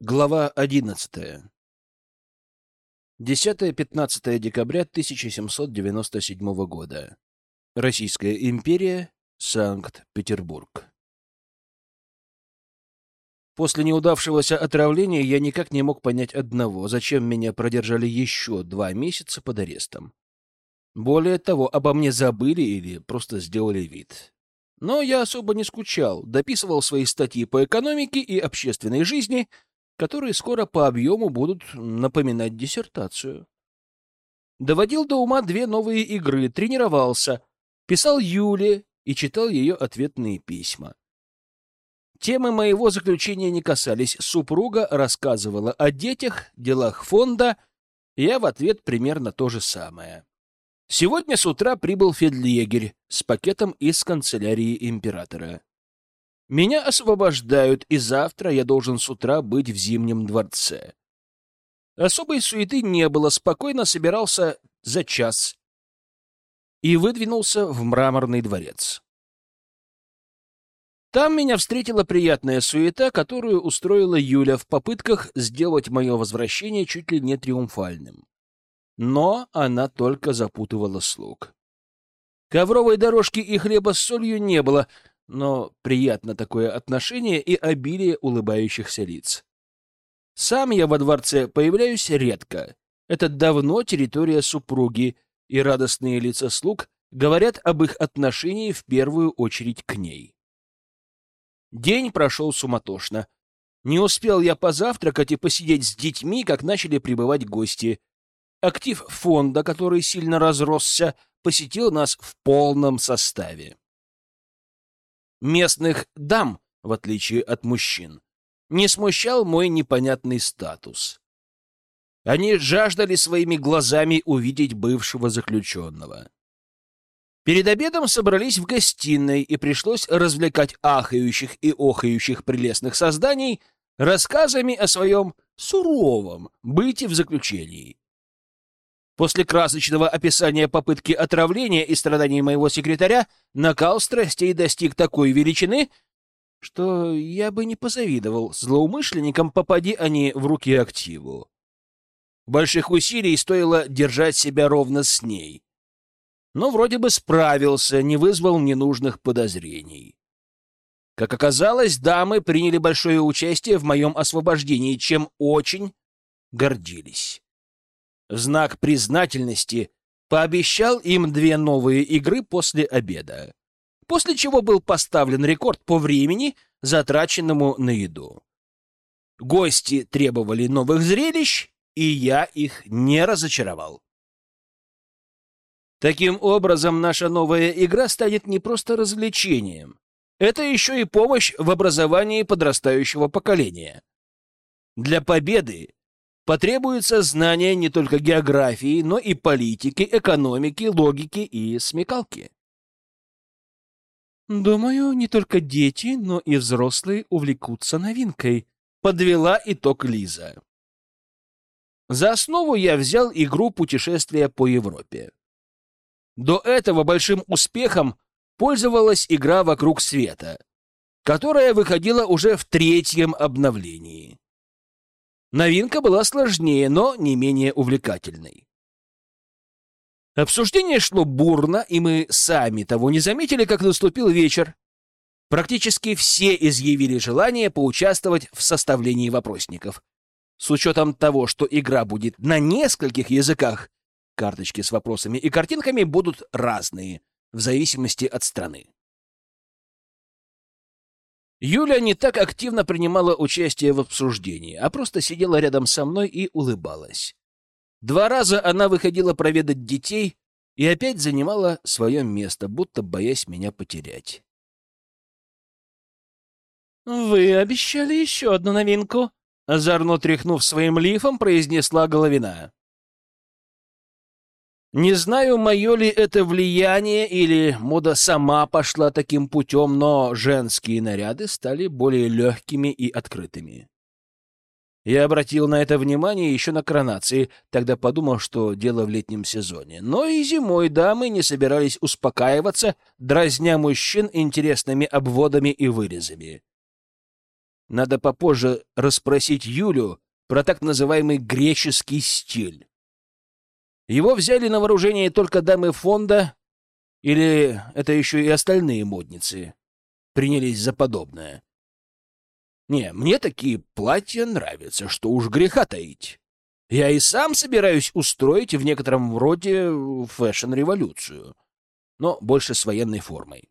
Глава 11. 10-15 декабря 1797 года. Российская империя, Санкт-Петербург. После неудавшегося отравления я никак не мог понять одного, зачем меня продержали еще два месяца под арестом. Более того, обо мне забыли или просто сделали вид. Но я особо не скучал, дописывал свои статьи по экономике и общественной жизни — которые скоро по объему будут напоминать диссертацию. Доводил до ума две новые игры, тренировался, писал Юле и читал ее ответные письма. Темы моего заключения не касались. Супруга рассказывала о детях, делах фонда, я в ответ примерно то же самое. Сегодня с утра прибыл фельдъегерь с пакетом из канцелярии императора. Меня освобождают, и завтра я должен с утра быть в Зимнем дворце. Особой суеты не было, спокойно собирался за час и выдвинулся в мраморный дворец. Там меня встретила приятная суета, которую устроила Юля в попытках сделать мое возвращение чуть ли не триумфальным. Но она только запутывала слуг. Ковровой дорожки и хлеба с солью не было, но приятно такое отношение и обилие улыбающихся лиц. Сам я во дворце появляюсь редко. Это давно территория супруги, и радостные лица слуг говорят об их отношении в первую очередь к ней. День прошел суматошно. Не успел я позавтракать и посидеть с детьми, как начали прибывать гости. Актив фонда, который сильно разросся, посетил нас в полном составе местных дам, в отличие от мужчин, не смущал мой непонятный статус. Они жаждали своими глазами увидеть бывшего заключенного. Перед обедом собрались в гостиной, и пришлось развлекать ахающих и охающих прелестных созданий рассказами о своем суровом быте в заключении. После красочного описания попытки отравления и страданий моего секретаря накал страстей достиг такой величины, что я бы не позавидовал злоумышленникам, попади они в руки активу. Больших усилий стоило держать себя ровно с ней. Но вроде бы справился, не вызвал ненужных подозрений. Как оказалось, дамы приняли большое участие в моем освобождении, чем очень гордились в знак признательности пообещал им две новые игры после обеда, после чего был поставлен рекорд по времени, затраченному на еду. Гости требовали новых зрелищ, и я их не разочаровал. Таким образом, наша новая игра станет не просто развлечением. Это еще и помощь в образовании подрастающего поколения. Для победы потребуется знание не только географии, но и политики, экономики, логики и смекалки. Думаю, не только дети, но и взрослые увлекутся новинкой, подвела итог Лиза. За основу я взял игру путешествия по Европе. До этого большим успехом пользовалась игра «Вокруг света», которая выходила уже в третьем обновлении. Новинка была сложнее, но не менее увлекательной. Обсуждение шло бурно, и мы сами того не заметили, как наступил вечер. Практически все изъявили желание поучаствовать в составлении вопросников. С учетом того, что игра будет на нескольких языках, карточки с вопросами и картинками будут разные, в зависимости от страны. Юля не так активно принимала участие в обсуждении, а просто сидела рядом со мной и улыбалась. Два раза она выходила проведать детей и опять занимала свое место, будто боясь меня потерять. «Вы обещали еще одну новинку», — озорно тряхнув своим лифом, произнесла Головина. Не знаю, мое ли это влияние или мода сама пошла таким путем, но женские наряды стали более легкими и открытыми. Я обратил на это внимание еще на коронации, тогда подумал, что дело в летнем сезоне. Но и зимой дамы не собирались успокаиваться, дразня мужчин интересными обводами и вырезами. Надо попозже расспросить Юлю про так называемый греческий стиль. Его взяли на вооружение только дамы фонда, или это еще и остальные модницы принялись за подобное? Не, мне такие платья нравятся, что уж греха таить. Я и сам собираюсь устроить в некотором роде фэшн-революцию, но больше с военной формой.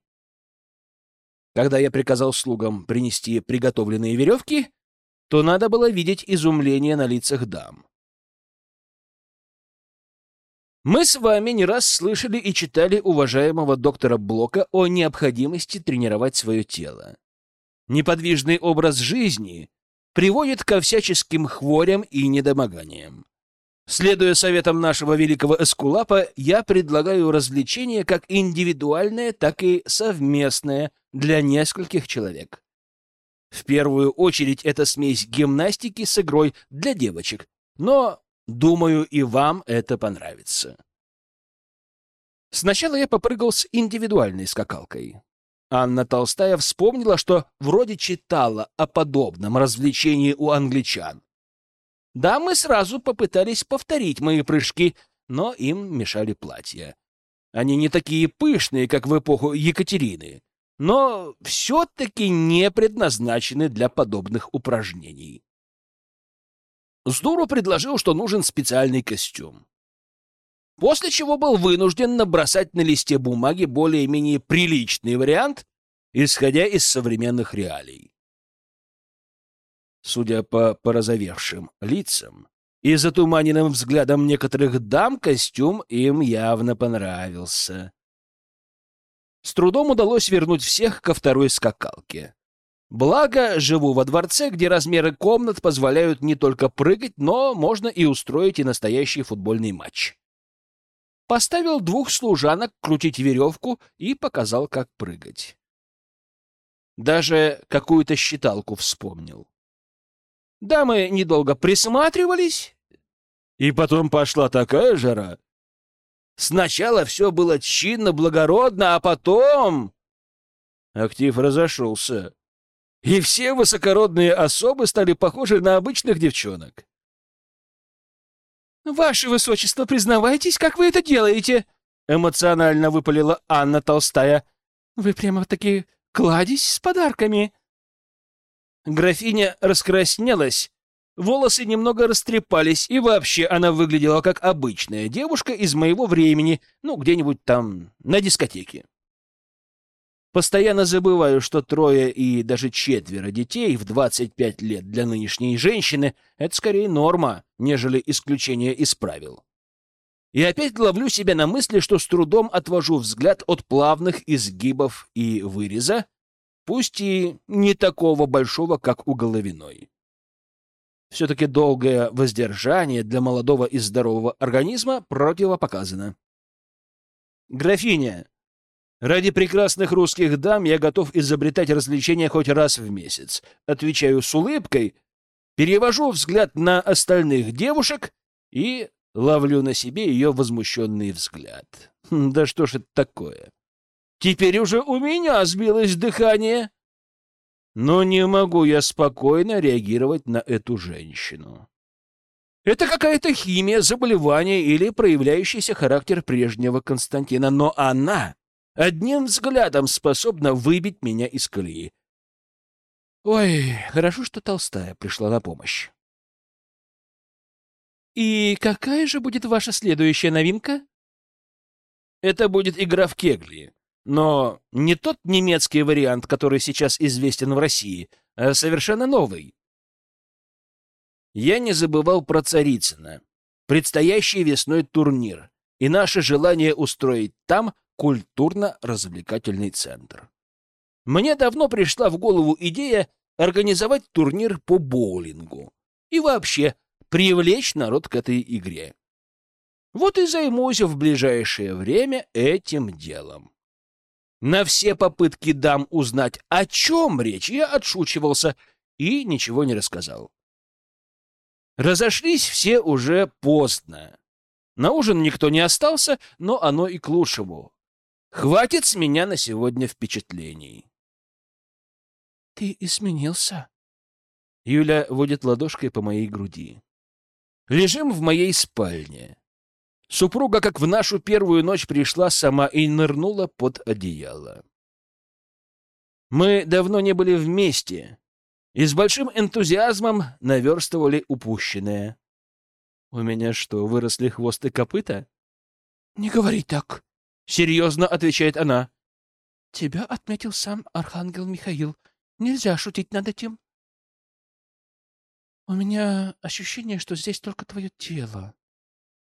Когда я приказал слугам принести приготовленные веревки, то надо было видеть изумление на лицах дам. Мы с вами не раз слышали и читали уважаемого доктора Блока о необходимости тренировать свое тело. Неподвижный образ жизни приводит ко всяческим хворям и недомоганиям. Следуя советам нашего великого эскулапа, я предлагаю развлечение как индивидуальное, так и совместное для нескольких человек. В первую очередь это смесь гимнастики с игрой для девочек, но, думаю, и вам это понравится. Сначала я попрыгал с индивидуальной скакалкой. Анна Толстая вспомнила, что вроде читала о подобном развлечении у англичан. Да, мы сразу попытались повторить мои прыжки, но им мешали платья. Они не такие пышные, как в эпоху Екатерины, но все-таки не предназначены для подобных упражнений. Сдуру предложил, что нужен специальный костюм. После чего был вынужден набросать на листе бумаги более-менее приличный вариант, исходя из современных реалий. Судя по порозовевшим лицам и затуманенным взглядам некоторых дам, костюм им явно понравился. С трудом удалось вернуть всех ко второй скакалке. Благо, живу во дворце, где размеры комнат позволяют не только прыгать, но можно и устроить и настоящий футбольный матч. Поставил двух служанок крутить веревку и показал, как прыгать. Даже какую-то считалку вспомнил. Дамы недолго присматривались, и потом пошла такая жара. Сначала все было чинно, благородно, а потом... Актив разошелся, и все высокородные особы стали похожи на обычных девчонок. «Ваше высочество, признавайтесь, как вы это делаете?» Эмоционально выпалила Анна Толстая. «Вы прямо-таки кладезь с подарками». Графиня раскраснелась, волосы немного растрепались, и вообще она выглядела как обычная девушка из моего времени, ну, где-нибудь там на дискотеке. Постоянно забываю, что трое и даже четверо детей в 25 лет для нынешней женщины — это скорее норма, нежели исключение из правил. И опять ловлю себя на мысли, что с трудом отвожу взгляд от плавных изгибов и выреза, пусть и не такого большого, как у головиной. Все-таки долгое воздержание для молодого и здорового организма противопоказано. «Графиня, ради прекрасных русских дам я готов изобретать развлечения хоть раз в месяц», отвечаю с улыбкой, перевожу взгляд на остальных девушек и ловлю на себе ее возмущенный взгляд. Хм, да что ж это такое? Теперь уже у меня сбилось дыхание. Но не могу я спокойно реагировать на эту женщину. Это какая-то химия, заболевание или проявляющийся характер прежнего Константина, но она одним взглядом способна выбить меня из колеи. Ой, хорошо, что Толстая пришла на помощь. «И какая же будет ваша следующая новинка?» «Это будет игра в кегли. Но не тот немецкий вариант, который сейчас известен в России, а совершенно новый. Я не забывал про Царицына, предстоящий весной турнир и наше желание устроить там культурно-развлекательный центр. Мне давно пришла в голову идея организовать турнир по боулингу и вообще привлечь народ к этой игре. Вот и займусь в ближайшее время этим делом. На все попытки дам узнать, о чем речь, я отшучивался и ничего не рассказал. Разошлись все уже поздно. На ужин никто не остался, но оно и к лучшему. Хватит с меня на сегодня впечатлений. — Ты изменился, Юля водит ладошкой по моей груди. Лежим в моей спальне. Супруга, как в нашу первую ночь, пришла сама и нырнула под одеяло. Мы давно не были вместе и с большим энтузиазмом наверстывали упущенное. У меня что, выросли хвост и копыта? — Не говори так, — серьезно отвечает она. — Тебя отметил сам архангел Михаил. Нельзя шутить над этим. У меня ощущение, что здесь только твое тело.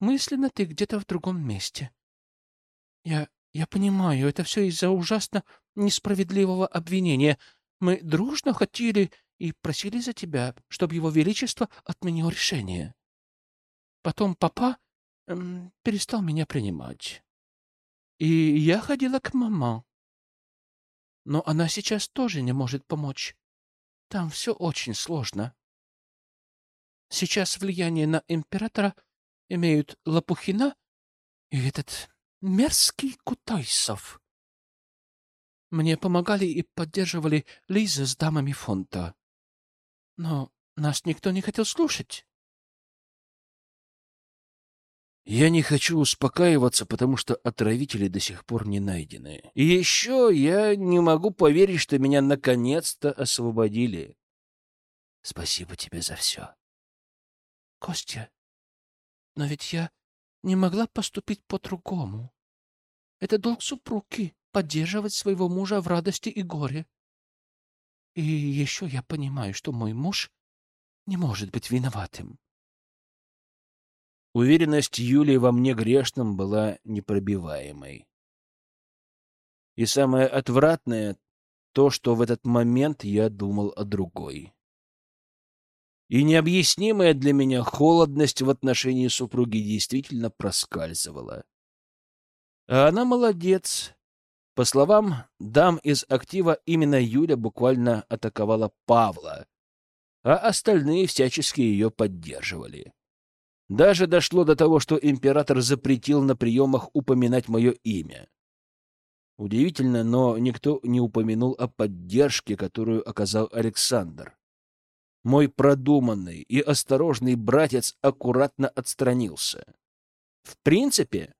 Мысленно ты где-то в другом месте. Я, я понимаю, это все из-за ужасно несправедливого обвинения. Мы дружно хотели и просили за тебя, чтобы его величество отменил решение. Потом папа эм, перестал меня принимать. И я ходила к мама. Но она сейчас тоже не может помочь. Там все очень сложно. Сейчас влияние на императора имеют Лопухина и этот мерзкий Кутайсов. Мне помогали и поддерживали Лиза с дамами фонда. Но нас никто не хотел слушать. Я не хочу успокаиваться, потому что отравители до сих пор не найдены. И еще я не могу поверить, что меня наконец-то освободили. Спасибо тебе за все. Костя, но ведь я не могла поступить по-другому. Это долг супруги — поддерживать своего мужа в радости и горе. И еще я понимаю, что мой муж не может быть виноватым. Уверенность Юлии во мне грешном была непробиваемой. И самое отвратное — то, что в этот момент я думал о другой и необъяснимая для меня холодность в отношении супруги действительно проскальзывала. А она молодец. По словам дам из актива, именно Юля буквально атаковала Павла, а остальные всячески ее поддерживали. Даже дошло до того, что император запретил на приемах упоминать мое имя. Удивительно, но никто не упомянул о поддержке, которую оказал Александр. Мой продуманный и осторожный братец аккуратно отстранился. В принципе,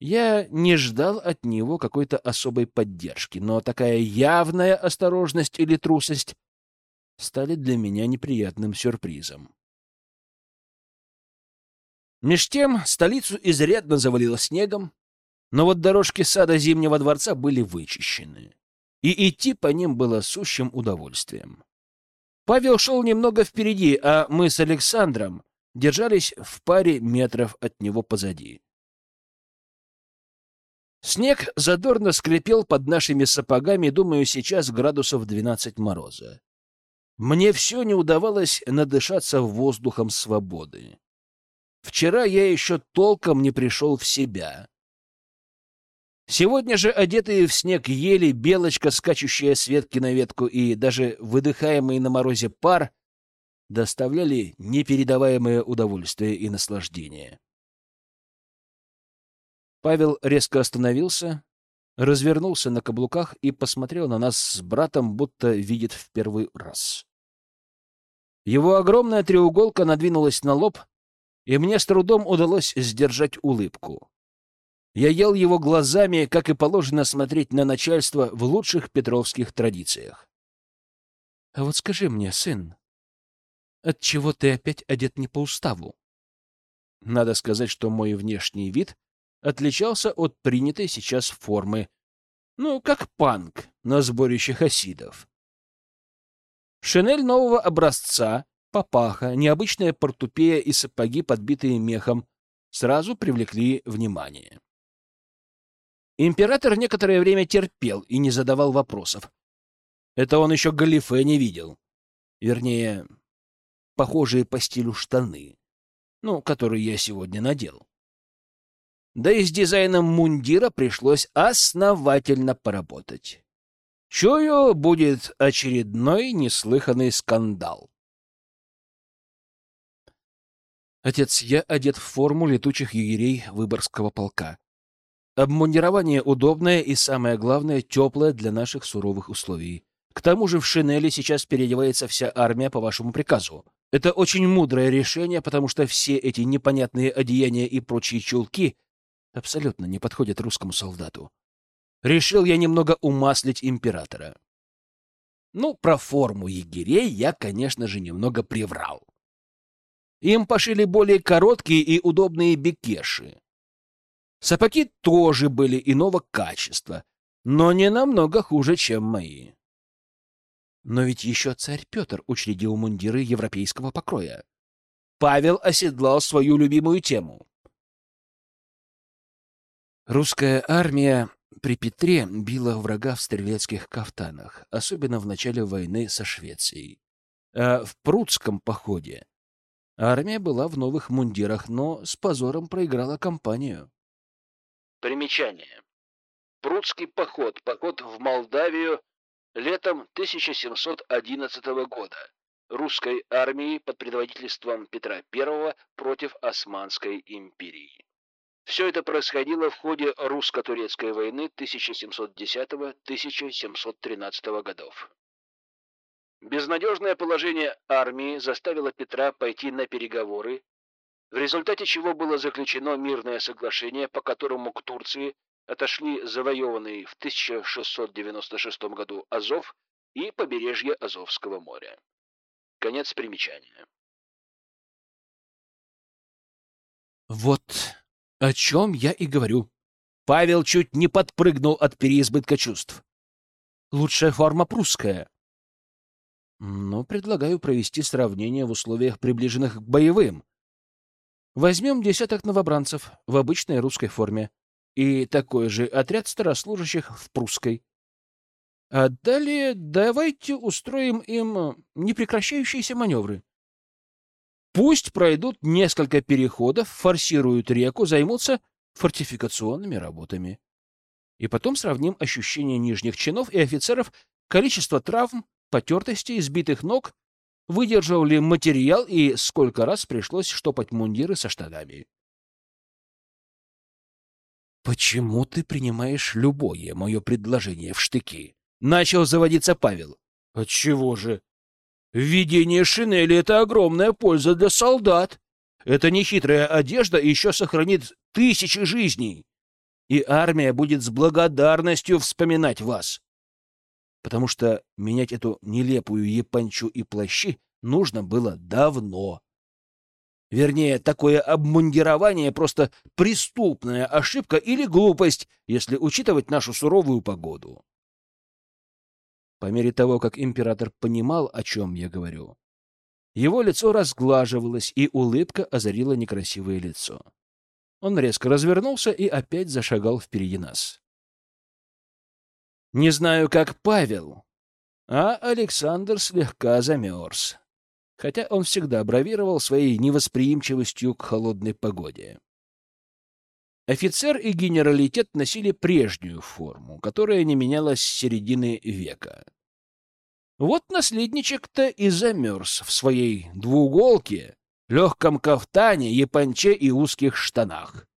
я не ждал от него какой-то особой поддержки, но такая явная осторожность или трусость стали для меня неприятным сюрпризом. Меж тем столицу изрядно завалило снегом, но вот дорожки сада Зимнего дворца были вычищены, и идти по ним было сущим удовольствием. Павел шел немного впереди, а мы с Александром держались в паре метров от него позади. Снег задорно скрипел под нашими сапогами, думаю, сейчас градусов 12 мороза. Мне все не удавалось надышаться воздухом свободы. Вчера я еще толком не пришел в себя. Сегодня же одетые в снег ели, белочка, скачущая с ветки на ветку, и даже выдыхаемый на морозе пар доставляли непередаваемое удовольствие и наслаждение. Павел резко остановился, развернулся на каблуках и посмотрел на нас с братом, будто видит в первый раз. Его огромная треуголка надвинулась на лоб, и мне с трудом удалось сдержать улыбку. Я ел его глазами, как и положено смотреть на начальство в лучших петровских традициях. — А вот скажи мне, сын, отчего ты опять одет не по уставу? Надо сказать, что мой внешний вид отличался от принятой сейчас формы. Ну, как панк на сборище хасидов. Шинель нового образца, папаха, необычная портупея и сапоги, подбитые мехом, сразу привлекли внимание. Император некоторое время терпел и не задавал вопросов. Это он еще галифе не видел. Вернее, похожие по стилю штаны, ну, которые я сегодня надел. Да и с дизайном мундира пришлось основательно поработать. Чую, будет очередной неслыханный скандал. Отец, я одет в форму летучих егерей Выборгского полка. Обмундирование удобное и, самое главное, теплое для наших суровых условий. К тому же в шинели сейчас переодевается вся армия по вашему приказу. Это очень мудрое решение, потому что все эти непонятные одеяния и прочие чулки абсолютно не подходят русскому солдату. Решил я немного умаслить императора. Ну, про форму егерей я, конечно же, немного приврал. Им пошили более короткие и удобные бекеши. Сапоги тоже были иного качества, но не намного хуже, чем мои. Но ведь еще царь Петр учредил мундиры европейского покроя. Павел оседлал свою любимую тему. Русская армия при Петре била врага в стрелецких кафтанах, особенно в начале войны со Швецией. А в Прудском походе армия была в новых мундирах, но с позором проиграла кампанию. Примечание. Прудский поход, поход в Молдавию Летом 1711 года русской армии под предводительством Петра I против Османской империи. Все это происходило в ходе русско-турецкой войны 1710-1713 годов. Безнадежное положение армии заставило Петра пойти на переговоры, в результате чего было заключено мирное соглашение, по которому к Турции отошли завоеванный в 1696 году Азов и побережье Азовского моря. Конец примечания. Вот о чем я и говорю. Павел чуть не подпрыгнул от переизбытка чувств. Лучшая форма прусская. Но предлагаю провести сравнение в условиях, приближенных к боевым. Возьмем десяток новобранцев в обычной русской форме и такой же отряд старослужащих в прусской. А далее давайте устроим им непрекращающиеся маневры. Пусть пройдут несколько переходов, форсируют реку, займутся фортификационными работами. И потом сравним ощущения нижних чинов и офицеров, количество травм, потертостей, сбитых ног, выдержал ли материал и сколько раз пришлось штопать мундиры со штанами. «Почему ты принимаешь любое мое предложение в штыки?» Начал заводиться Павел. «Отчего же? Введение шинели — это огромная польза для солдат. Эта нехитрая одежда еще сохранит тысячи жизней, и армия будет с благодарностью вспоминать вас. Потому что менять эту нелепую япончу и плащи нужно было давно. Вернее, такое обмундирование просто преступная ошибка или глупость, если учитывать нашу суровую погоду. По мере того, как император понимал, о чем я говорю, его лицо разглаживалось, и улыбка озарила некрасивое лицо. Он резко развернулся и опять зашагал впереди нас. Не знаю, как Павел, а Александр слегка замерз хотя он всегда бравировал своей невосприимчивостью к холодной погоде. Офицер и генералитет носили прежнюю форму, которая не менялась с середины века. Вот наследничек-то и замерз в своей двууголке, легком кафтане, японче и узких штанах.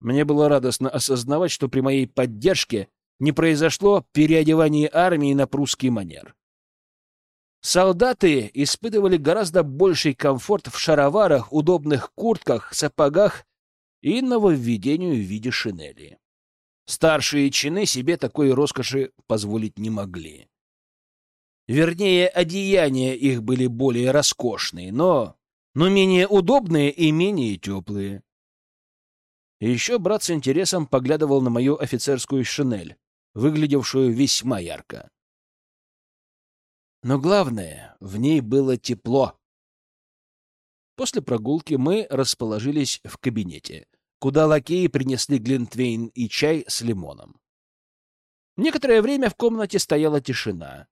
Мне было радостно осознавать, что при моей поддержке не произошло переодевание армии на прусский манер. Солдаты испытывали гораздо больший комфорт в шароварах, удобных куртках, сапогах и нововведению в виде шинели. Старшие чины себе такой роскоши позволить не могли. Вернее, одеяния их были более роскошные, но, но менее удобные и менее теплые. еще брат с интересом поглядывал на мою офицерскую шинель, выглядевшую весьма ярко. Но главное, в ней было тепло. После прогулки мы расположились в кабинете, куда лакеи принесли глинтвейн и чай с лимоном. Некоторое время в комнате стояла тишина.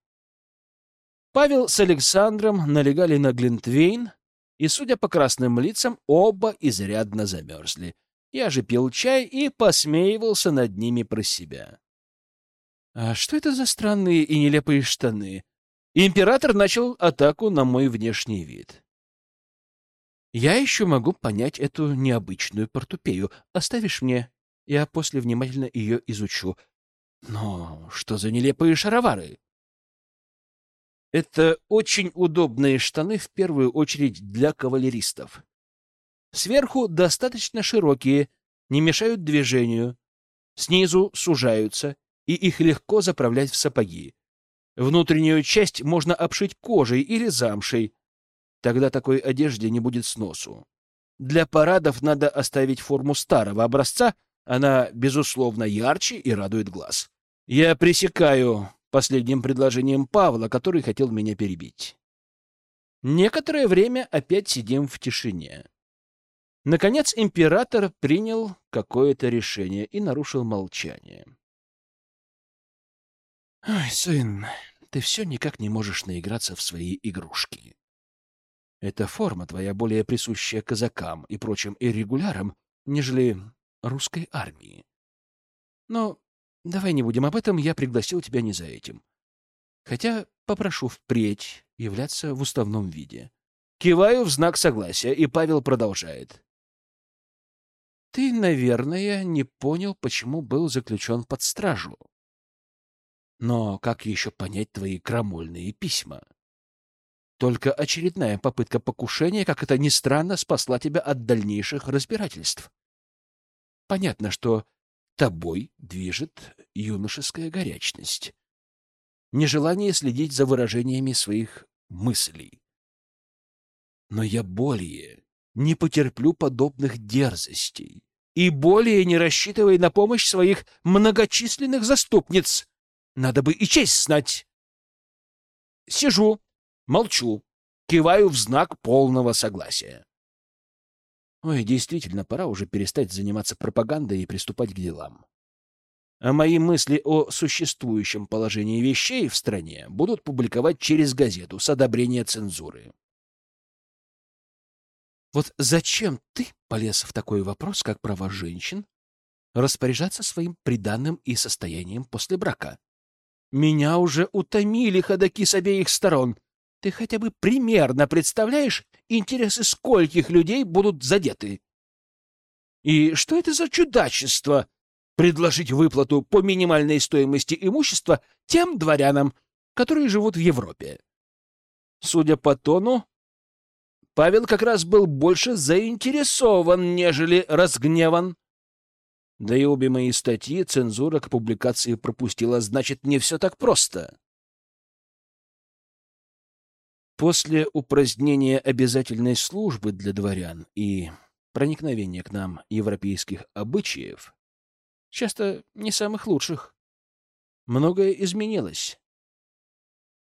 Павел с Александром налегали на глинтвейн, и, судя по красным лицам, оба изрядно замерзли. Я же пил чай и посмеивался над ними про себя. А что это за странные и нелепые штаны? Император начал атаку на мой внешний вид. Я еще могу понять эту необычную портупею. Оставишь мне, я после внимательно ее изучу. Но что за нелепые шаровары? Это очень удобные штаны, в первую очередь для кавалеристов. Сверху достаточно широкие, не мешают движению. Снизу сужаются, и их легко заправлять в сапоги. Внутреннюю часть можно обшить кожей или замшей. Тогда такой одежде не будет сносу. Для парадов надо оставить форму старого образца, она, безусловно, ярче и радует глаз. Я пресекаю последним предложением Павла, который хотел меня перебить. Некоторое время опять сидим в тишине. Наконец император принял какое-то решение и нарушил молчание. «Ой, сын, ты все никак не можешь наиграться в свои игрушки. Эта форма твоя более присущая казакам и прочим иррегулярам, нежели русской армии. Но давай не будем об этом, я пригласил тебя не за этим. Хотя попрошу впредь являться в уставном виде. Киваю в знак согласия, и Павел продолжает. Ты, наверное, не понял, почему был заключен под стражу. Но как еще понять твои крамольные письма? Только очередная попытка покушения, как это ни странно, спасла тебя от дальнейших разбирательств. Понятно, что тобой движет юношеская горячность, нежелание следить за выражениями своих мыслей. Но я более не потерплю подобных дерзостей и более не рассчитывай на помощь своих многочисленных заступниц. Надо бы и честь знать. Сижу, молчу, киваю в знак полного согласия. Ой, действительно, пора уже перестать заниматься пропагандой и приступать к делам. А мои мысли о существующем положении вещей в стране будут публиковать через газету с одобрения цензуры. Вот зачем ты полез в такой вопрос, как права женщин, распоряжаться своим приданным и состоянием после брака? Меня уже утомили ходаки с обеих сторон. Ты хотя бы примерно представляешь, интересы скольких людей будут задеты? И что это за чудачество предложить выплату по минимальной стоимости имущества тем дворянам, которые живут в Европе? Судя по тону, Павел как раз был больше заинтересован, нежели разгневан. Да и обе мои статьи цензура к публикации пропустила, значит, не все так просто. После упразднения обязательной службы для дворян и проникновения к нам европейских обычаев, часто не самых лучших, многое изменилось.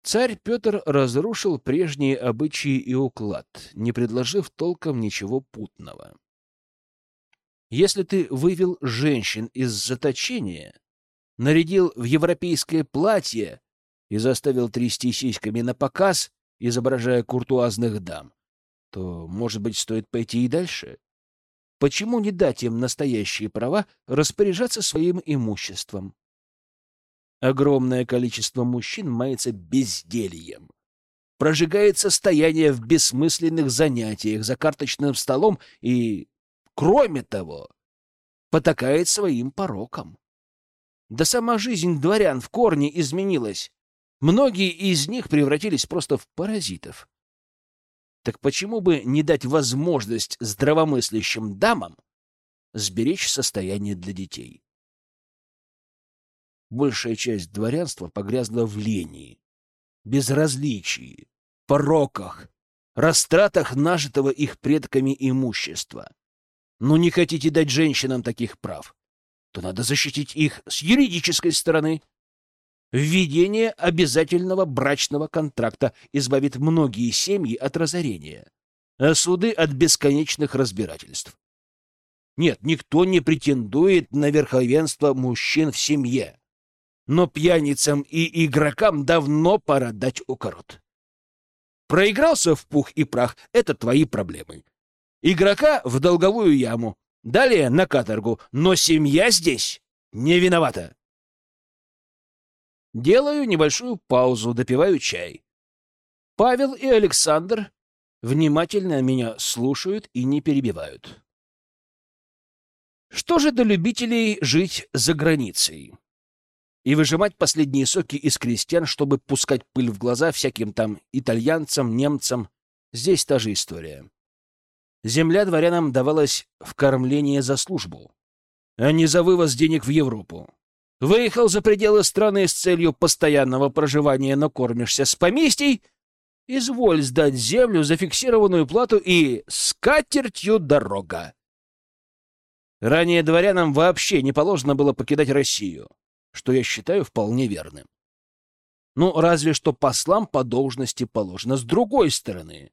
Царь Петр разрушил прежние обычаи и уклад, не предложив толком ничего путного. Если ты вывел женщин из заточения, нарядил в европейское платье и заставил трясти сиськами на показ, изображая куртуазных дам, то, может быть, стоит пойти и дальше? Почему не дать им настоящие права распоряжаться своим имуществом? Огромное количество мужчин мается бездельем, прожигает состояние в бессмысленных занятиях за карточным столом и, кроме того, потакает своим порокам. Да сама жизнь дворян в корне изменилась. Многие из них превратились просто в паразитов. Так почему бы не дать возможность здравомыслящим дамам сберечь состояние для детей? большая часть дворянства погрязла в лени, безразличии, пороках, растратах нажитого их предками имущества. Но не хотите дать женщинам таких прав, то надо защитить их с юридической стороны. Введение обязательного брачного контракта избавит многие семьи от разорения, а суды от бесконечных разбирательств. Нет, никто не претендует на верховенство мужчин в семье но пьяницам и игрокам давно пора дать укорот. Проигрался в пух и прах — это твои проблемы. Игрока в долговую яму, далее на каторгу, но семья здесь не виновата. Делаю небольшую паузу, допиваю чай. Павел и Александр внимательно меня слушают и не перебивают. Что же до любителей жить за границей? и выжимать последние соки из крестьян, чтобы пускать пыль в глаза всяким там итальянцам, немцам. Здесь та же история. Земля дворянам давалась в кормление за службу, а не за вывоз денег в Европу. Выехал за пределы страны с целью постоянного проживания, но кормишься с поместий, изволь сдать землю за фиксированную плату и с катертью дорога. Ранее дворянам вообще не положено было покидать Россию, что я считаю вполне верным. Ну, разве что послам по должности положено. С другой стороны,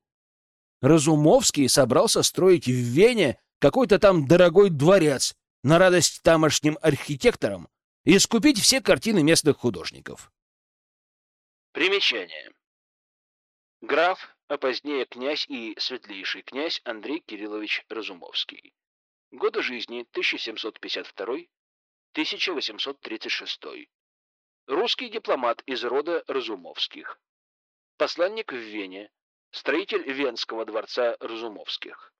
Разумовский собрался строить в Вене какой-то там дорогой дворец на радость тамошним архитекторам и скупить все картины местных художников. Примечание. Граф, а позднее князь и светлейший князь Андрей Кириллович Разумовский. Годы жизни 1752-1836. Русский дипломат из рода Разумовских. Посланник в Вене, строитель Венского дворца Разумовских.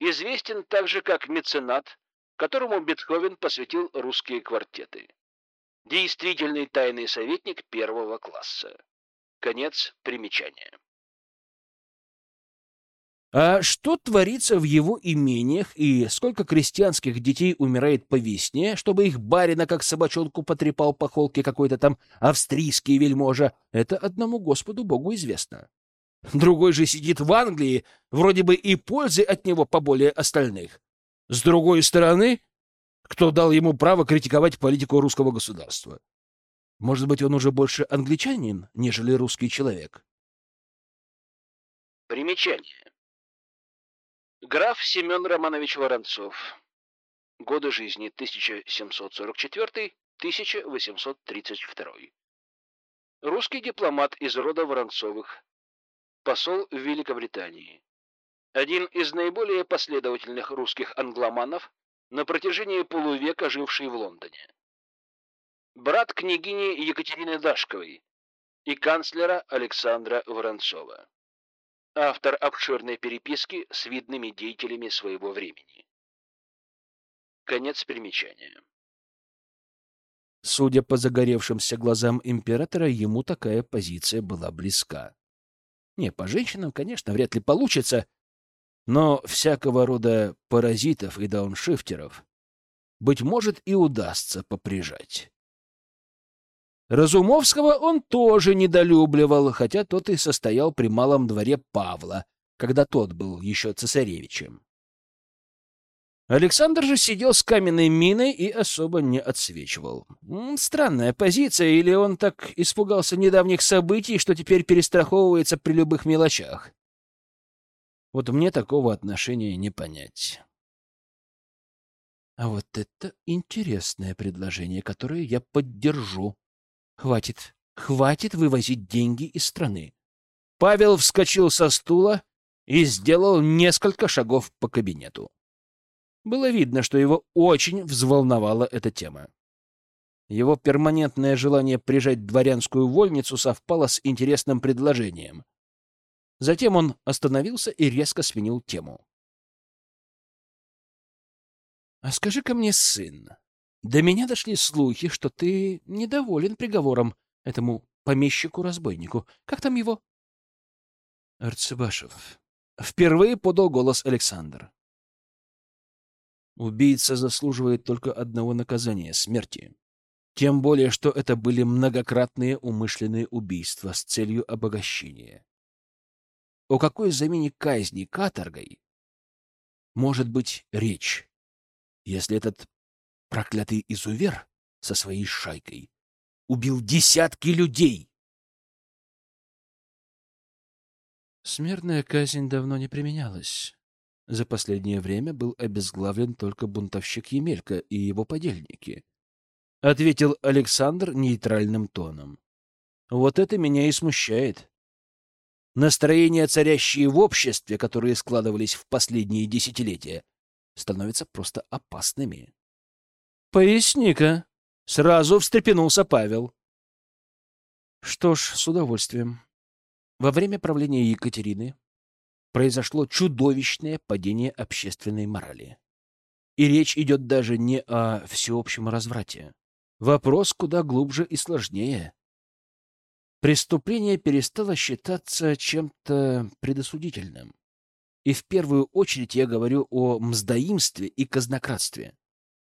Известен также как меценат, которому Бетховен посвятил русские квартеты. Действительный тайный советник первого класса. Конец примечания. А что творится в его имениях и сколько крестьянских детей умирает по весне, чтобы их барина как собачонку потрепал по холке какой-то там австрийский вельможа, это одному Господу Богу известно. Другой же сидит в Англии, вроде бы и пользы от него поболее остальных. С другой стороны, кто дал ему право критиковать политику русского государства? Может быть, он уже больше англичанин, нежели русский человек? Примечание. Граф Семен Романович Воронцов. Годы жизни 1744-1832. Русский дипломат из рода Воронцовых, посол в Великобритании. Один из наиболее последовательных русских англоманов на протяжении полувека живший в Лондоне. Брат княгини Екатерины Дашковой и канцлера Александра Воронцова. Автор обширной переписки с видными деятелями своего времени. Конец примечания. Судя по загоревшимся глазам императора, ему такая позиция была близка. Не, по женщинам, конечно, вряд ли получится, но всякого рода паразитов и дауншифтеров, быть может, и удастся поприжать. Разумовского он тоже недолюбливал, хотя тот и состоял при малом дворе Павла, когда тот был еще цесаревичем. Александр же сидел с каменной миной и особо не отсвечивал. Странная позиция, или он так испугался недавних событий, что теперь перестраховывается при любых мелочах. Вот мне такого отношения не понять. А вот это интересное предложение, которое я поддержу. Хватит, хватит вывозить деньги из страны. Павел вскочил со стула и сделал несколько шагов по кабинету. Было видно, что его очень взволновала эта тема. Его перманентное желание прижать дворянскую вольницу совпало с интересным предложением. Затем он остановился и резко сменил тему. «А скажи-ка мне, сын, до меня дошли слухи, что ты недоволен приговором этому помещику-разбойнику. Как там его?» «Арцебашев». Впервые подал голос Александр. Убийца заслуживает только одного наказания — смерти. Тем более, что это были многократные умышленные убийства с целью обогащения. О какой замене казни каторгой может быть речь, если этот проклятый изувер со своей шайкой убил десятки людей? Смертная казнь давно не применялась. За последнее время был обезглавлен только бунтовщик Емелька и его подельники. Ответил Александр нейтральным тоном. Вот это меня и смущает. Настроения, царящие в обществе, которые складывались в последние десятилетия, становятся просто опасными. «Поясни-ка!» — сразу встрепенулся Павел. Что ж, с удовольствием. Во время правления Екатерины произошло чудовищное падение общественной морали. И речь идет даже не о всеобщем разврате. Вопрос куда глубже и сложнее. Преступление перестало считаться чем-то предосудительным. И в первую очередь я говорю о мздоимстве и казнократстве.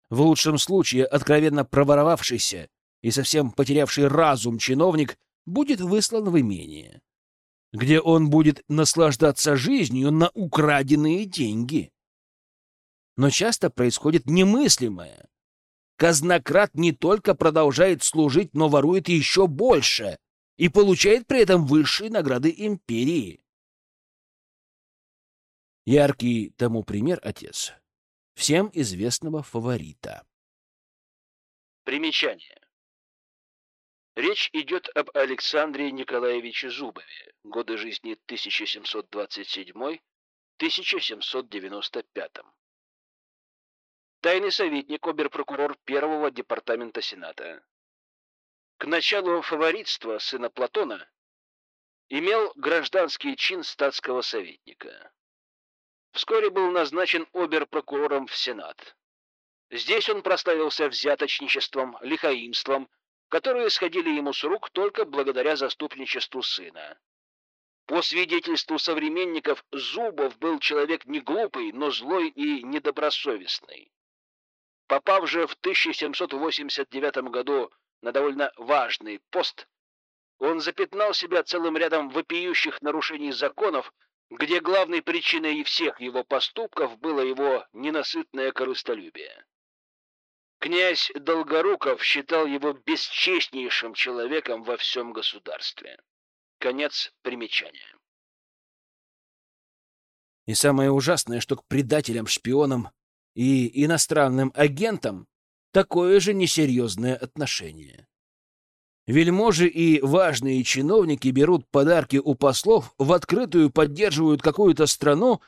В лучшем случае откровенно проворовавшийся и совсем потерявший разум чиновник будет выслан в имение, где он будет наслаждаться жизнью на украденные деньги. Но часто происходит немыслимое. Казнократ не только продолжает служить, но ворует еще больше и получает при этом высшие награды империи. Яркий тому пример отец всем известного фаворита. Примечание. Речь идет об Александре Николаевиче Зубове, годы жизни 1727-1795. Тайный советник, оберпрокурор первого департамента Сената. К началу фаворитства сына Платона имел гражданский чин статского советника. Вскоре был назначен оберпрокурором в Сенат. Здесь он прославился взяточничеством, лихаимством, которые сходили ему с рук только благодаря заступничеству сына. По свидетельству современников, Зубов был человек не глупый, но злой и недобросовестный. Попав же в 1789 году на довольно важный пост, он запятнал себя целым рядом вопиющих нарушений законов, где главной причиной всех его поступков было его ненасытное корыстолюбие. Князь Долгоруков считал его бесчестнейшим человеком во всем государстве. Конец примечания. И самое ужасное, что к предателям, шпионам и иностранным агентам такое же несерьезное отношение. Вельможи и важные чиновники берут подарки у послов, в открытую поддерживают какую-то страну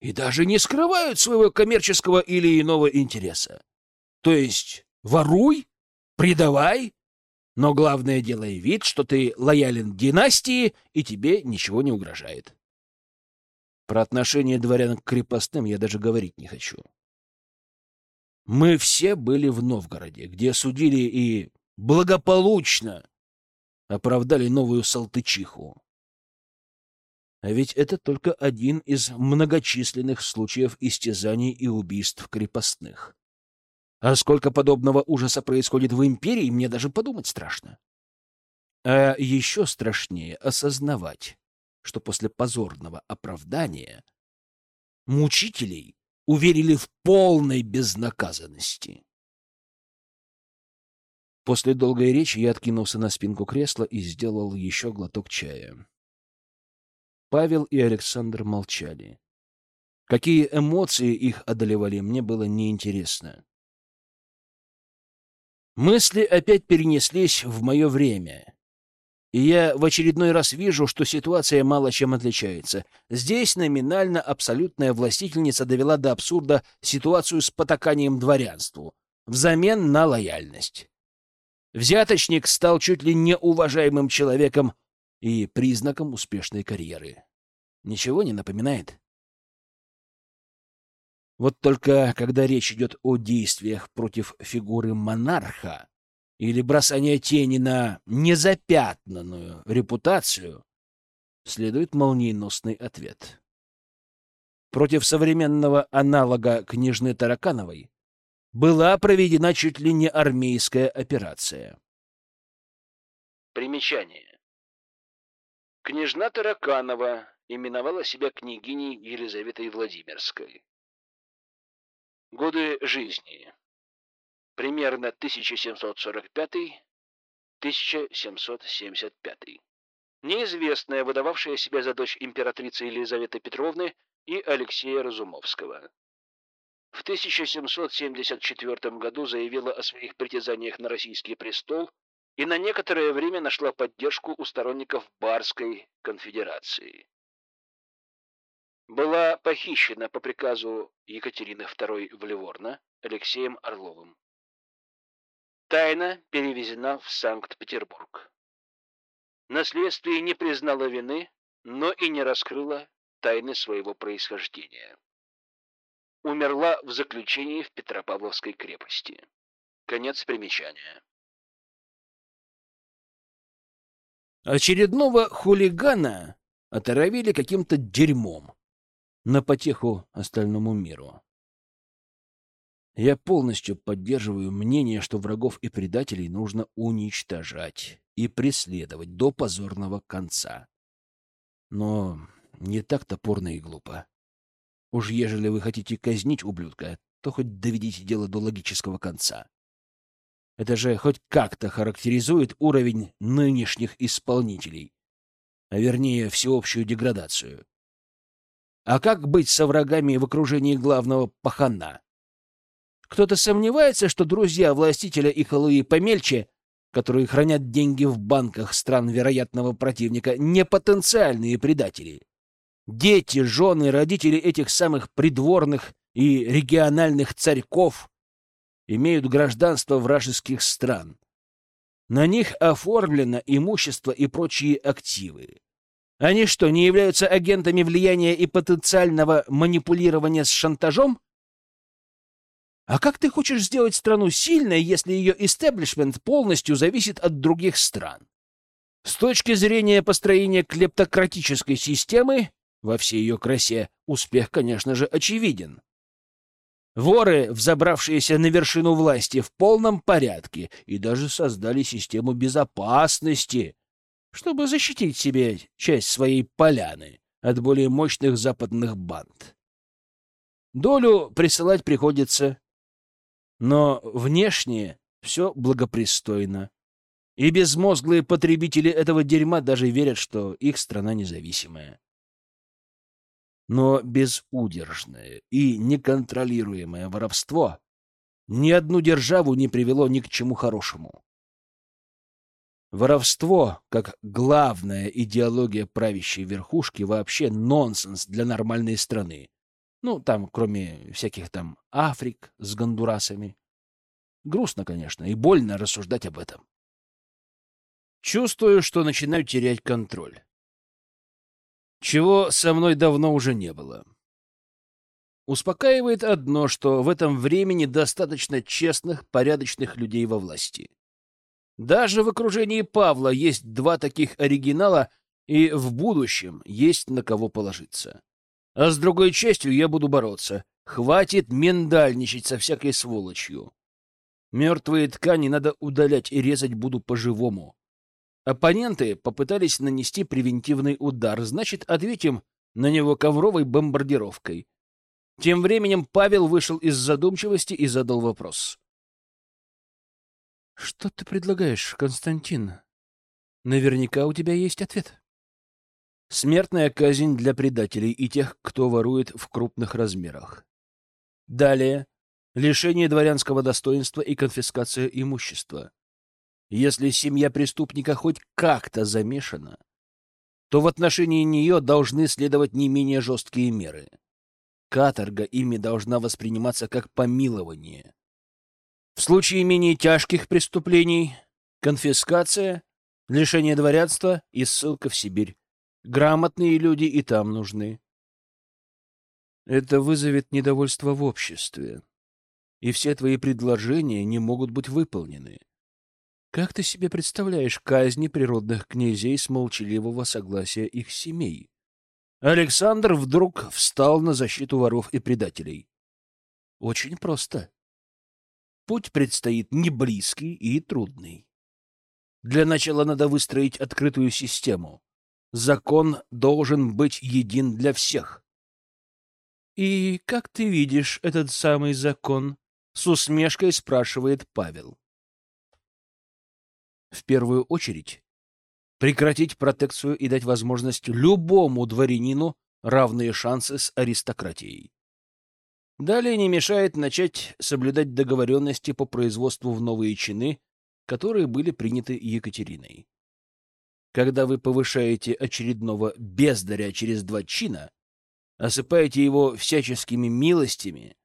и даже не скрывают своего коммерческого или иного интереса. То есть воруй, предавай, но главное делай вид, что ты лоялен династии и тебе ничего не угрожает. Про отношение дворян к крепостным я даже говорить не хочу. Мы все были в Новгороде, где судили и благополучно оправдали новую Салтычиху. А ведь это только один из многочисленных случаев истязаний и убийств крепостных. А сколько подобного ужаса происходит в империи, мне даже подумать страшно. А еще страшнее осознавать, что после позорного оправдания мучителей уверили в полной безнаказанности. После долгой речи я откинулся на спинку кресла и сделал еще глоток чая. Павел и Александр молчали. Какие эмоции их одолевали, мне было неинтересно. Мысли опять перенеслись в мое время. И я в очередной раз вижу, что ситуация мало чем отличается. Здесь номинально абсолютная властительница довела до абсурда ситуацию с потаканием дворянству взамен на лояльность. Взяточник стал чуть ли не уважаемым человеком и признаком успешной карьеры. Ничего не напоминает? Вот только когда речь идет о действиях против фигуры монарха или бросания тени на незапятнанную репутацию, следует молниеносный ответ. Против современного аналога княжны Таракановой была проведена чуть ли не армейская операция. Примечание. Княжна Тараканова именовала себя княгиней Елизаветой Владимирской. Годы жизни. Примерно 1745-1775. Неизвестная, выдававшая себя за дочь императрицы Елизаветы Петровны и Алексея Разумовского. В 1774 году заявила о своих притязаниях на российский престол и на некоторое время нашла поддержку у сторонников Барской конфедерации была похищена по приказу Екатерины II Вливорна Алексеем Орловым. Тайна перевезена в Санкт-Петербург. Наследствие не признало вины, но и не раскрыло тайны своего происхождения. Умерла в заключении в Петропавловской крепости. Конец примечания. Очередного хулигана отравили каким-то дерьмом на потеху остальному миру. Я полностью поддерживаю мнение, что врагов и предателей нужно уничтожать и преследовать до позорного конца. Но не так топорно и глупо. Уж ежели вы хотите казнить ублюдка, то хоть доведите дело до логического конца. Это же хоть как-то характеризует уровень нынешних исполнителей, а вернее всеобщую деградацию. А как быть со врагами в окружении главного пахана? Кто-то сомневается, что друзья властителя и халуи помельче, которые хранят деньги в банках стран вероятного противника, не потенциальные предатели. Дети, жены, родители этих самых придворных и региональных царьков имеют гражданство вражеских стран. На них оформлено имущество и прочие активы. Они что, не являются агентами влияния и потенциального манипулирования с шантажом? А как ты хочешь сделать страну сильной, если ее истеблишмент полностью зависит от других стран? С точки зрения построения клептократической системы, во всей ее красе, успех, конечно же, очевиден. Воры, взобравшиеся на вершину власти, в полном порядке и даже создали систему безопасности, чтобы защитить себе часть своей поляны от более мощных западных банд. Долю присылать приходится но внешне все благопристойно. И безмозглые потребители этого дерьма даже верят, что их страна независимая. Но безудержное и неконтролируемое воровство ни одну державу не привело ни к чему хорошему. Воровство, как главная идеология правящей верхушки, вообще нонсенс для нормальной страны. Ну, там, кроме всяких там Африк с гондурасами. Грустно, конечно, и больно рассуждать об этом. Чувствую, что начинаю терять контроль. Чего со мной давно уже не было. Успокаивает одно, что в этом времени достаточно честных, порядочных людей во власти. Даже в окружении Павла есть два таких оригинала, и в будущем есть на кого положиться. А с другой частью я буду бороться. Хватит миндальничать со всякой сволочью. Мертвые ткани надо удалять и резать буду по-живому. Оппоненты попытались нанести превентивный удар, значит, ответим на него ковровой бомбардировкой. Тем временем Павел вышел из задумчивости и задал вопрос. — Что ты предлагаешь, Константин? Наверняка у тебя есть ответ. Смертная казнь для предателей и тех, кто ворует в крупных размерах. Далее лишение дворянского достоинства и конфискация имущества. Если семья преступника хоть как-то замешана, то в отношении нее должны следовать не менее жесткие меры. Каторга ими должна восприниматься как помилование. В случае менее тяжких преступлений — конфискация, лишение дворянства и ссылка в Сибирь. Грамотные люди и там нужны. Это вызовет недовольство в обществе, и все твои предложения не могут быть выполнены. Как ты себе представляешь казни природных князей с молчаливого согласия их семей? Александр вдруг встал на защиту воров и предателей. Очень просто. Путь предстоит не близкий и трудный. Для начала надо выстроить открытую систему, Закон должен быть един для всех. «И как ты видишь этот самый закон?» — с усмешкой спрашивает Павел. В первую очередь, прекратить протекцию и дать возможность любому дворянину равные шансы с аристократией. Далее не мешает начать соблюдать договоренности по производству в новые чины, которые были приняты Екатериной. Когда вы повышаете очередного бездаря через два чина, осыпаете его всяческими милостями,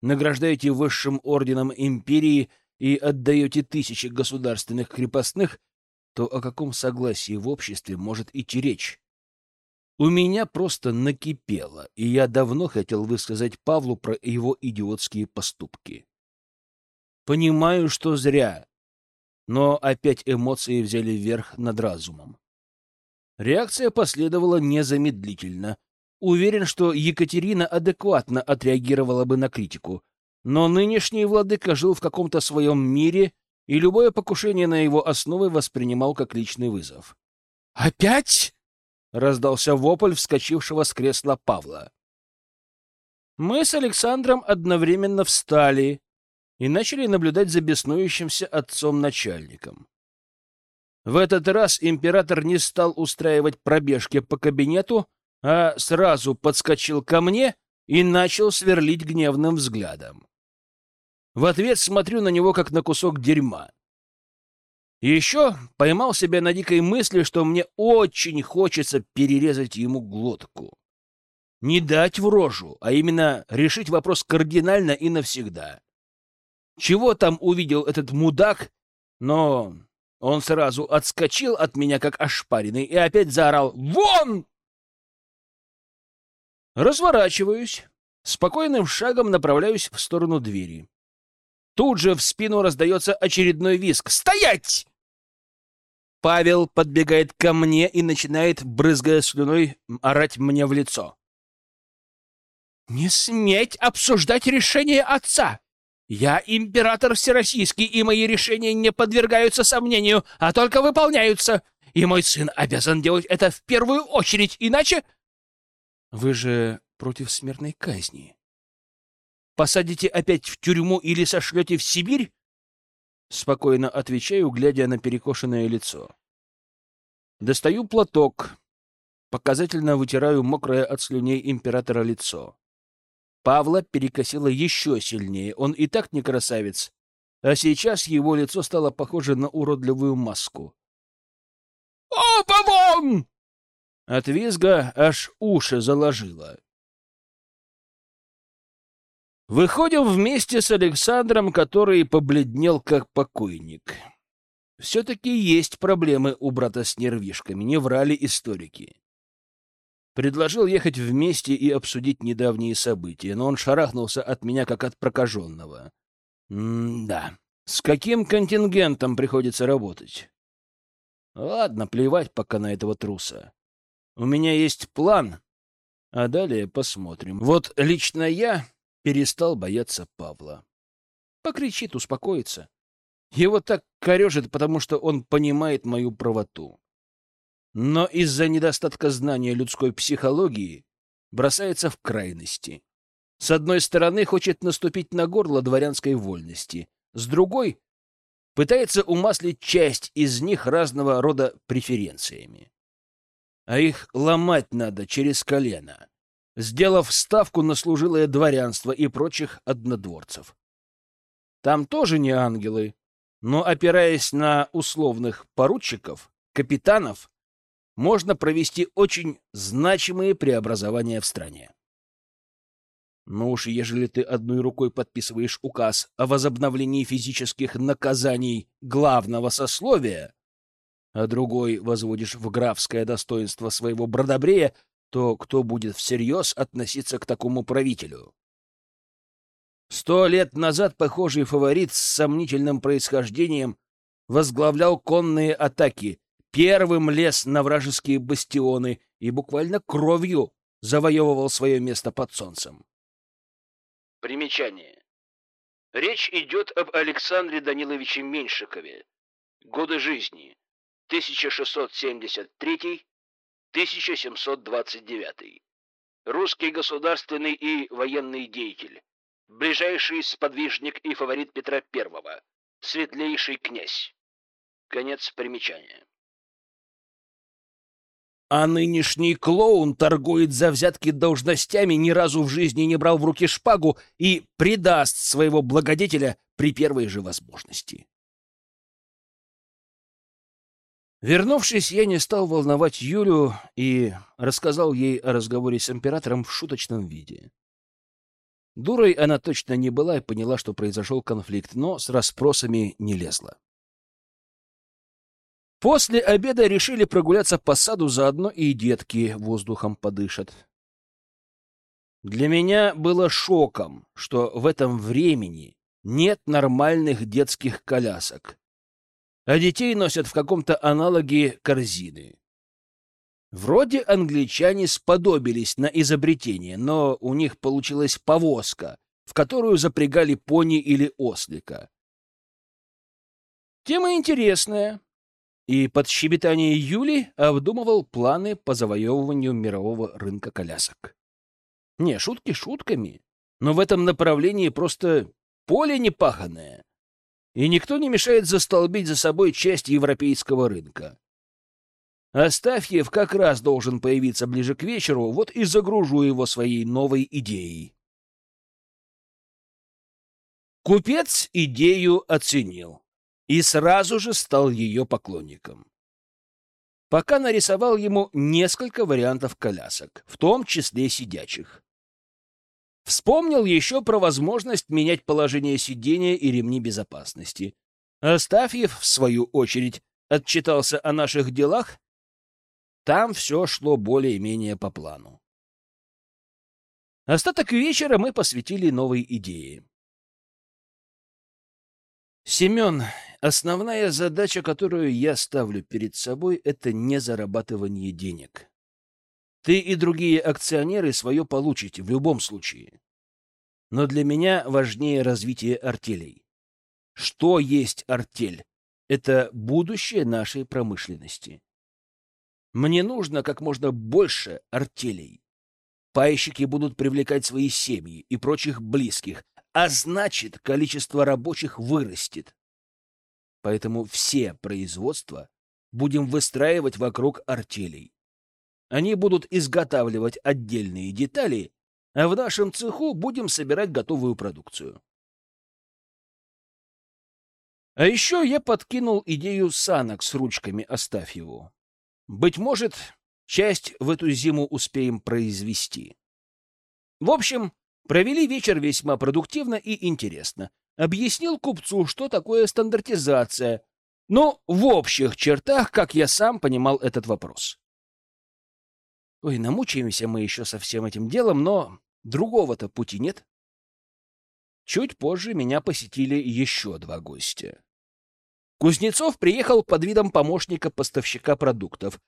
награждаете высшим орденом империи и отдаете тысячи государственных крепостных, то о каком согласии в обществе может идти речь? У меня просто накипело, и я давно хотел высказать Павлу про его идиотские поступки. Понимаю, что зря, но опять эмоции взяли верх над разумом. Реакция последовала незамедлительно. Уверен, что Екатерина адекватно отреагировала бы на критику. Но нынешний владыка жил в каком-то своем мире, и любое покушение на его основы воспринимал как личный вызов. «Опять?» — раздался вопль вскочившего с кресла Павла. Мы с Александром одновременно встали и начали наблюдать за беснующимся отцом-начальником. В этот раз император не стал устраивать пробежки по кабинету, а сразу подскочил ко мне и начал сверлить гневным взглядом. В ответ смотрю на него, как на кусок дерьма. Еще поймал себя на дикой мысли, что мне очень хочется перерезать ему глотку. Не дать в рожу, а именно решить вопрос кардинально и навсегда. Чего там увидел этот мудак, но он сразу отскочил от меня, как ошпаренный, и опять заорал «Вон!». Разворачиваюсь, спокойным шагом направляюсь в сторону двери. Тут же в спину раздается очередной виск. «Стоять!» Павел подбегает ко мне и начинает, брызгая слюной, орать мне в лицо. «Не сметь обсуждать решение отца! Я император всероссийский, и мои решения не подвергаются сомнению, а только выполняются. И мой сын обязан делать это в первую очередь, иначе... Вы же против смертной казни. Посадите опять в тюрьму или сошлете в Сибирь? Спокойно отвечаю, глядя на перекошенное лицо. Достаю платок, показательно вытираю мокрое от слюней императора лицо. Павла перекосило еще сильнее. Он и так не красавец, а сейчас его лицо стало похоже на уродливую маску. «О, вон!» От визга аж уши заложило. Выходим вместе с Александром, который побледнел как покойник. Все-таки есть проблемы у брата с нервишками, не врали историки. Предложил ехать вместе и обсудить недавние события, но он шарахнулся от меня, как от прокаженного. М-да. С каким контингентом приходится работать? Ладно, плевать пока на этого труса. У меня есть план, а далее посмотрим. Вот лично я перестал бояться Павла. Покричит, успокоится. Его так корежит, потому что он понимает мою правоту но из-за недостатка знания людской психологии бросается в крайности. С одной стороны, хочет наступить на горло дворянской вольности, с другой — пытается умаслить часть из них разного рода преференциями. А их ломать надо через колено, сделав ставку на служилое дворянство и прочих однодворцев. Там тоже не ангелы, но, опираясь на условных поручиков, капитанов, можно провести очень значимые преобразования в стране. Но уж ежели ты одной рукой подписываешь указ о возобновлении физических наказаний главного сословия, а другой возводишь в графское достоинство своего бродобрея, то кто будет всерьез относиться к такому правителю? Сто лет назад похожий фаворит с сомнительным происхождением возглавлял конные атаки, первым лез на вражеские бастионы и буквально кровью завоевывал свое место под солнцем. Примечание. Речь идет об Александре Даниловиче Меньшикове. Годы жизни 1673-1729. Русский государственный и военный деятель. Ближайший сподвижник и фаворит Петра I. Светлейший князь. Конец примечания. А нынешний клоун торгует за взятки должностями, ни разу в жизни не брал в руки шпагу и предаст своего благодетеля при первой же возможности. Вернувшись, я не стал волновать Юлю и рассказал ей о разговоре с императором в шуточном виде. Дурой она точно не была и поняла, что произошел конфликт, но с расспросами не лезла. После обеда решили прогуляться по саду, заодно и детки воздухом подышат. Для меня было шоком, что в этом времени нет нормальных детских колясок, а детей носят в каком-то аналоге корзины. Вроде англичане сподобились на изобретение, но у них получилась повозка, в которую запрягали пони или ослика. Тема интересная. И под щебетание Юли обдумывал планы по завоевыванию мирового рынка колясок. Не, шутки шутками, но в этом направлении просто поле непаханное. И никто не мешает застолбить за собой часть европейского рынка. Астафьев как раз должен появиться ближе к вечеру, вот и загружу его своей новой идеей. Купец идею оценил и сразу же стал ее поклонником. Пока нарисовал ему несколько вариантов колясок, в том числе сидячих. Вспомнил еще про возможность менять положение сидения и ремни безопасности. Астафьев, в свою очередь, отчитался о наших делах там все шло более-менее по плану. Остаток вечера мы посвятили новой идее. Семен, основная задача, которую я ставлю перед собой, это не зарабатывание денег. Ты и другие акционеры свое получите в любом случае. Но для меня важнее развитие артелей. Что есть артель? Это будущее нашей промышленности. Мне нужно как можно больше артелей. Пайщики будут привлекать свои семьи и прочих близких, а значит, количество рабочих вырастет. Поэтому все производства будем выстраивать вокруг артелей. Они будут изготавливать отдельные детали, а в нашем цеху будем собирать готовую продукцию. А еще я подкинул идею санок с ручками Астафьеву. Быть может, часть в эту зиму успеем произвести. В общем, провели вечер весьма продуктивно и интересно. Объяснил купцу, что такое стандартизация, но в общих чертах, как я сам понимал этот вопрос. Ой, намучаемся мы еще со всем этим делом, но другого-то пути нет. Чуть позже меня посетили еще два гостя. Кузнецов приехал под видом помощника поставщика продуктов.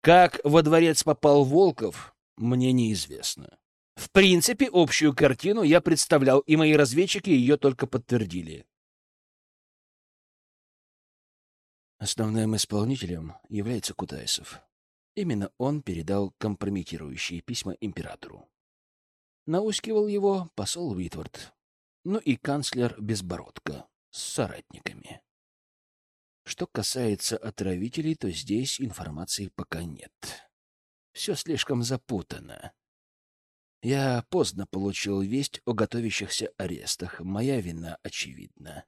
Как во дворец попал Волков, мне неизвестно. В принципе, общую картину я представлял, и мои разведчики ее только подтвердили. Основным исполнителем является Кутайсов. Именно он передал компрометирующие письма императору. Наускивал его посол Витвард, ну и канцлер Безбородко с соратниками. Что касается отравителей, то здесь информации пока нет. Все слишком запутано. Я поздно получил весть о готовящихся арестах. Моя вина очевидна.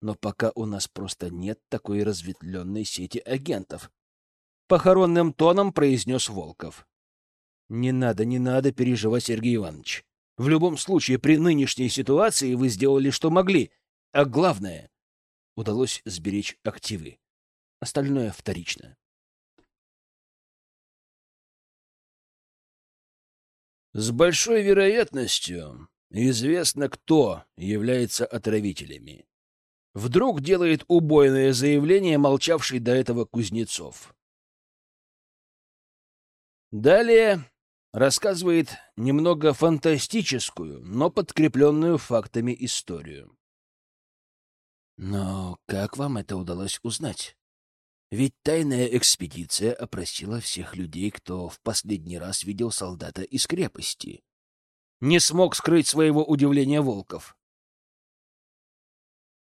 Но пока у нас просто нет такой разветвленной сети агентов. Похоронным тоном произнес Волков. Не надо, не надо переживать, Сергей Иванович. В любом случае, при нынешней ситуации вы сделали, что могли. А главное, удалось сберечь активы. Остальное вторично. С большой вероятностью известно, кто является отравителями. Вдруг делает убойное заявление молчавший до этого Кузнецов. Далее рассказывает немного фантастическую, но подкрепленную фактами историю. Но как вам это удалось узнать? Ведь тайная экспедиция опросила всех людей, кто в последний раз видел солдата из крепости. Не смог скрыть своего удивления Волков.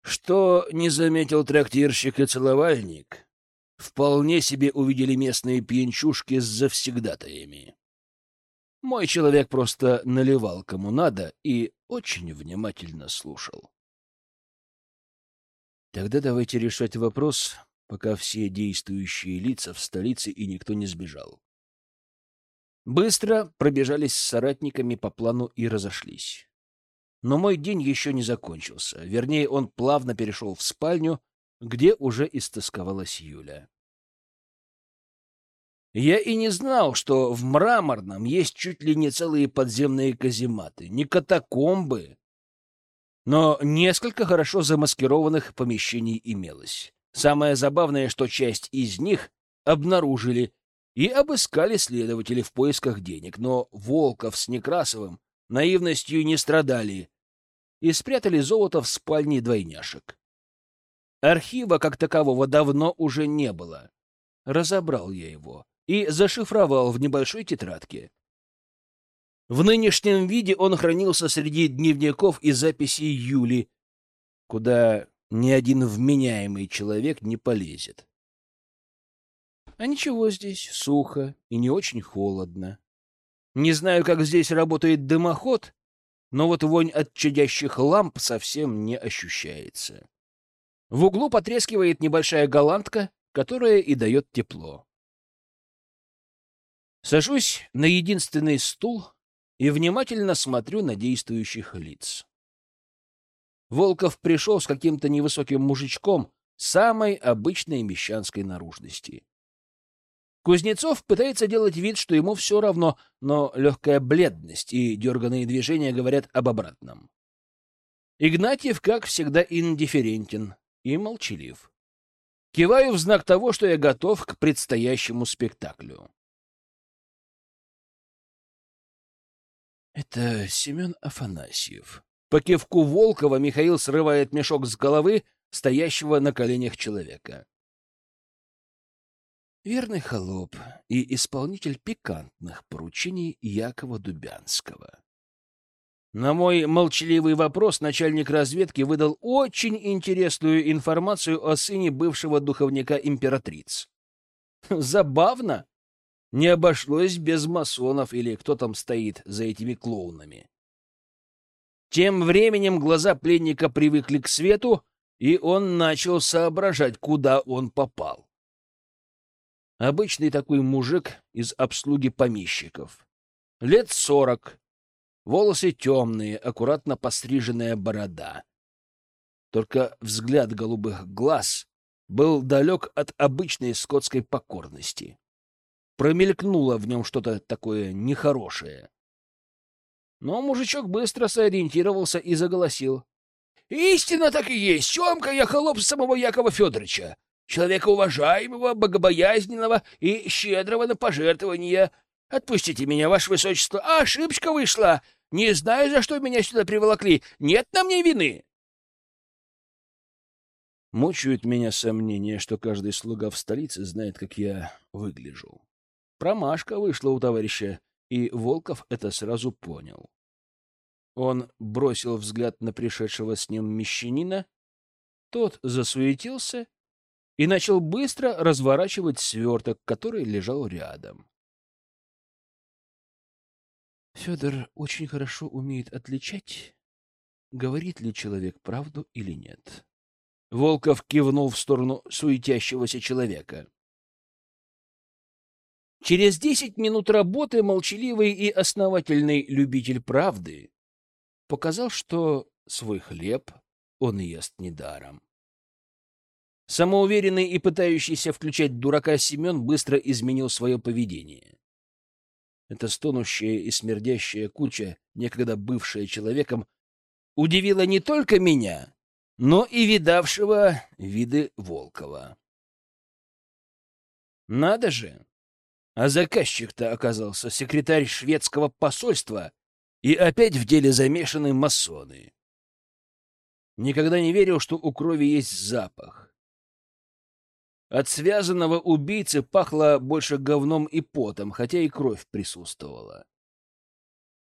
Что не заметил трактирщик и целовальник, вполне себе увидели местные пьянчушки с завсегдатаями. Мой человек просто наливал кому надо и очень внимательно слушал. Тогда давайте решать вопрос, пока все действующие лица в столице и никто не сбежал. Быстро пробежались с соратниками по плану и разошлись. Но мой день еще не закончился. Вернее, он плавно перешел в спальню, где уже истосковалась Юля. Я и не знал, что в Мраморном есть чуть ли не целые подземные казематы, не катакомбы, но несколько хорошо замаскированных помещений имелось. Самое забавное, что часть из них обнаружили и обыскали следователи в поисках денег, но Волков с Некрасовым наивностью не страдали и спрятали золото в спальне двойняшек. Архива как такового давно уже не было. Разобрал я его и зашифровал в небольшой тетрадке. В нынешнем виде он хранился среди дневников и записей Юли, куда ни один вменяемый человек не полезет. А ничего здесь, сухо и не очень холодно. Не знаю, как здесь работает дымоход, но вот вонь от чадящих ламп совсем не ощущается. В углу потрескивает небольшая голландка, которая и дает тепло. Сажусь на единственный стул и внимательно смотрю на действующих лиц. Волков пришел с каким-то невысоким мужичком самой обычной мещанской наружности. Кузнецов пытается делать вид, что ему все равно, но легкая бледность и дерганные движения говорят об обратном. Игнатьев, как всегда, индифферентен и молчалив. Киваю в знак того, что я готов к предстоящему спектаклю. Это Семен Афанасьев. По кивку Волкова Михаил срывает мешок с головы стоящего на коленях человека. Верный холоп и исполнитель пикантных поручений Якова Дубянского. На мой молчаливый вопрос начальник разведки выдал очень интересную информацию о сыне бывшего духовника императриц. Забавно. Не обошлось без масонов или кто там стоит за этими клоунами. Тем временем глаза пленника привыкли к свету, и он начал соображать, куда он попал. Обычный такой мужик из обслуги помещиков. Лет сорок, Волосы темные, аккуратно постриженная борода. Только взгляд голубых глаз был далек от обычной скотской покорности. Промелькнуло в нем что-то такое нехорошее. Но мужичок быстро сориентировался и заголосил. — Истинно так и есть. Семка я холоп самого Якова Федоровича, человека уважаемого, богобоязненного и щедрого на пожертвования, Отпустите меня, ваше высочество. А, ошибка вышла. Не знаю, за что меня сюда приволокли. Нет на мне вины. Мучают меня сомнения, что каждый слуга в столице знает, как я выгляжу. Промашка вышла у товарища, и Волков это сразу понял. Он бросил взгляд на пришедшего с ним мещанина, тот засуетился и начал быстро разворачивать сверток, который лежал рядом. Федор очень хорошо умеет отличать, говорит ли человек правду или нет. Волков кивнул в сторону суетящегося человека. Через десять минут работы молчаливый и основательный любитель правды показал, что свой хлеб он ест недаром. Самоуверенный и пытающийся включать дурака Семен быстро изменил свое поведение. Эта стонущая и смердящая куча, некогда бывшая человеком, удивила не только меня, но и видавшего виды Волкова. Надо же! А заказчик-то оказался секретарь шведского посольства и опять в деле замешаны масоны. Никогда не верил, что у крови есть запах. От связанного убийцы пахло больше говном и потом, хотя и кровь присутствовала.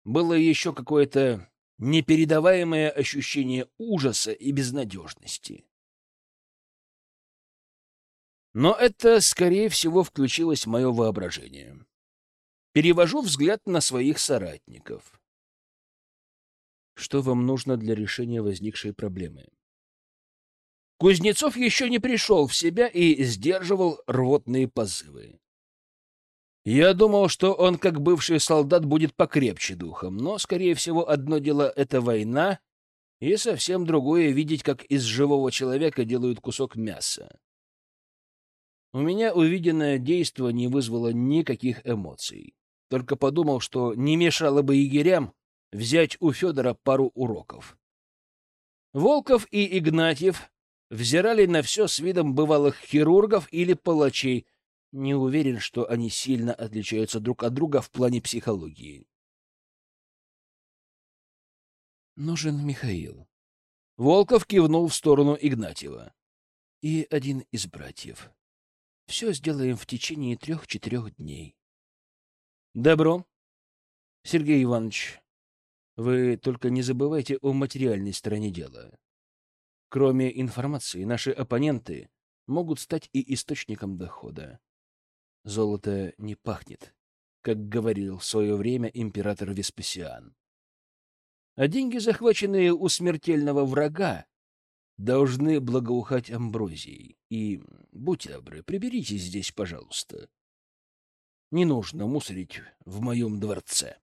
Было еще какое-то непередаваемое ощущение ужаса и безнадежности. Но это, скорее всего, включилось мое воображение. Перевожу взгляд на своих соратников. Что вам нужно для решения возникшей проблемы? Кузнецов еще не пришел в себя и сдерживал рвотные позывы. Я думал, что он, как бывший солдат, будет покрепче духом, но, скорее всего, одно дело — это война, и совсем другое — видеть, как из живого человека делают кусок мяса. У меня увиденное действо не вызвало никаких эмоций. Только подумал, что не мешало бы егерям взять у Федора пару уроков. Волков и Игнатьев взирали на все с видом бывалых хирургов или палачей, Не уверен, что они сильно отличаются друг от друга в плане психологии. Нужен Михаил. Волков кивнул в сторону Игнатьева. И один из братьев. Все сделаем в течение трех-четырех дней. Добро. Сергей Иванович, вы только не забывайте о материальной стороне дела. Кроме информации, наши оппоненты могут стать и источником дохода. Золото не пахнет, как говорил в свое время император Веспасиан. А деньги, захваченные у смертельного врага, должны благоухать амброзией. И, будьте добры, приберитесь здесь, пожалуйста. Не нужно мусорить в моем дворце.